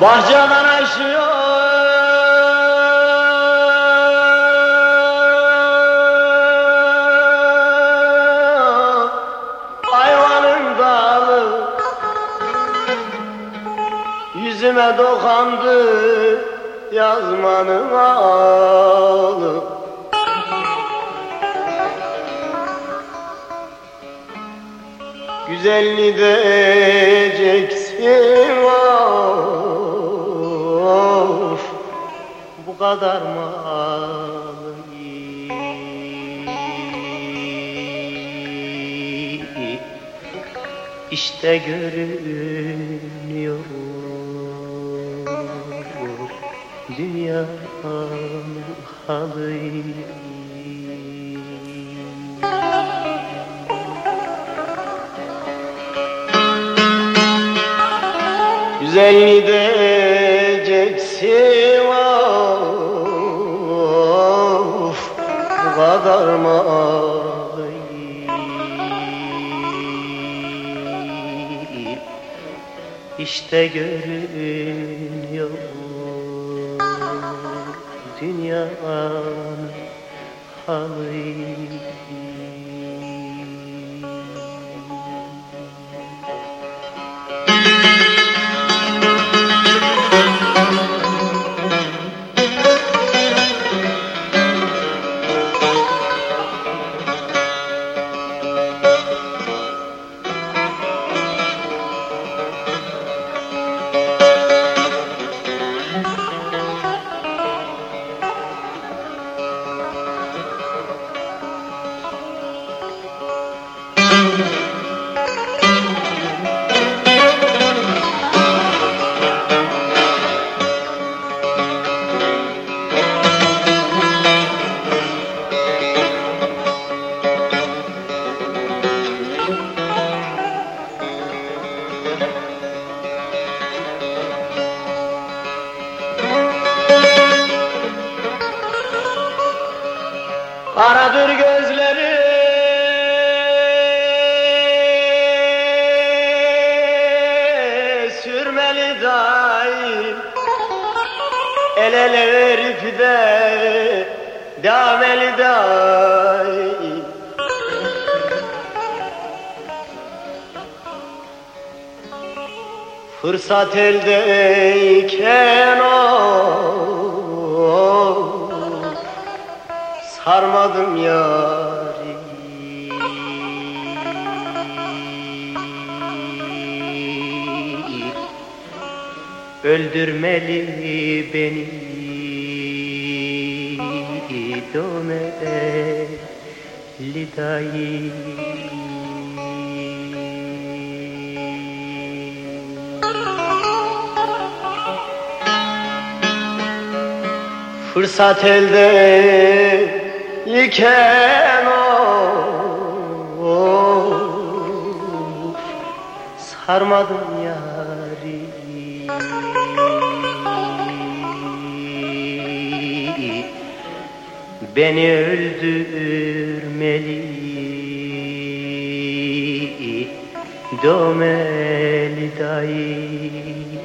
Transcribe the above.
Bahçeden aşıyor. Hayvanın dalı Yüzüme dokandı yazmanın ağlı Güzelliği diyeceksin of kadar malı işte görünüyor dünyanın halı Güzelliği of Bu kadar malı İşte görünüyor dünyanın halı El ele verip de Dameli daim Fırsat eldeyken o sarmadım yari Öldürmeli beni. Domeli dayı Fırsat elde iken of Sarmadım yari Beni öldürmeli. Domeli dayı